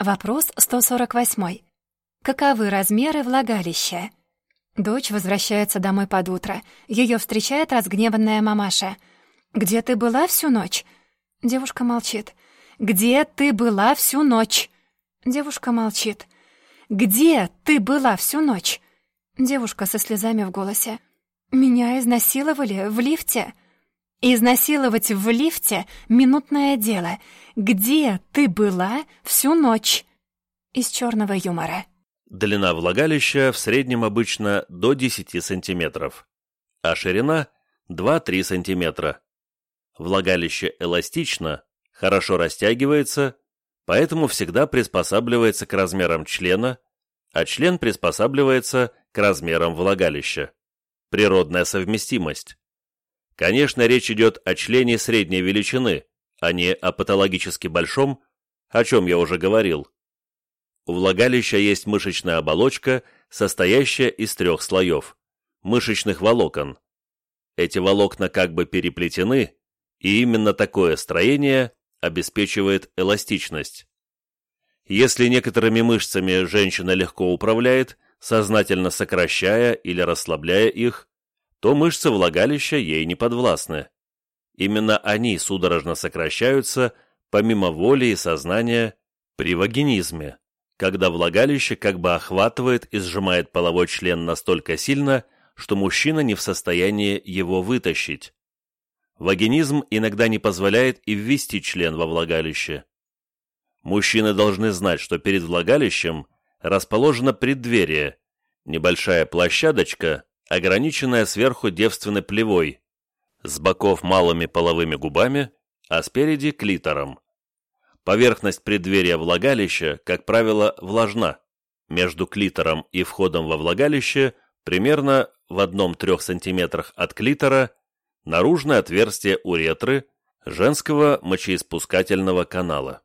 Вопрос 148. Каковы размеры влагалища? Дочь возвращается домой под утро. Ее встречает разгневанная мамаша. «Где ты была всю ночь?» Девушка молчит. «Где ты была всю ночь?» Девушка молчит. «Где ты была всю ночь?» Девушка со слезами в голосе. «Меня изнасиловали в лифте». «Изнасиловать в лифте — минутное дело. Где ты была всю ночь?» Из черного юмора. Длина влагалища в среднем обычно до 10 см, а ширина 2-3 см. Влагалище эластично, хорошо растягивается, поэтому всегда приспосабливается к размерам члена, а член приспосабливается к размерам влагалища. Природная совместимость. Конечно, речь идет о члене средней величины, а не о патологически большом, о чем я уже говорил. У влагалища есть мышечная оболочка, состоящая из трех слоев – мышечных волокон. Эти волокна как бы переплетены, и именно такое строение обеспечивает эластичность. Если некоторыми мышцами женщина легко управляет, сознательно сокращая или расслабляя их, то мышцы влагалища ей не подвластны. Именно они судорожно сокращаются, помимо воли и сознания, при вагинизме, когда влагалище как бы охватывает и сжимает половой член настолько сильно, что мужчина не в состоянии его вытащить. Вагинизм иногда не позволяет и ввести член во влагалище. Мужчины должны знать, что перед влагалищем расположено преддверие, небольшая площадочка, ограниченная сверху девственной плевой, с боков малыми половыми губами, а спереди клитором. Поверхность преддверия влагалища, как правило, влажна. Между клитором и входом во влагалище примерно в 1-3 см от клитора наружное отверстие уретры женского мочеиспускательного канала.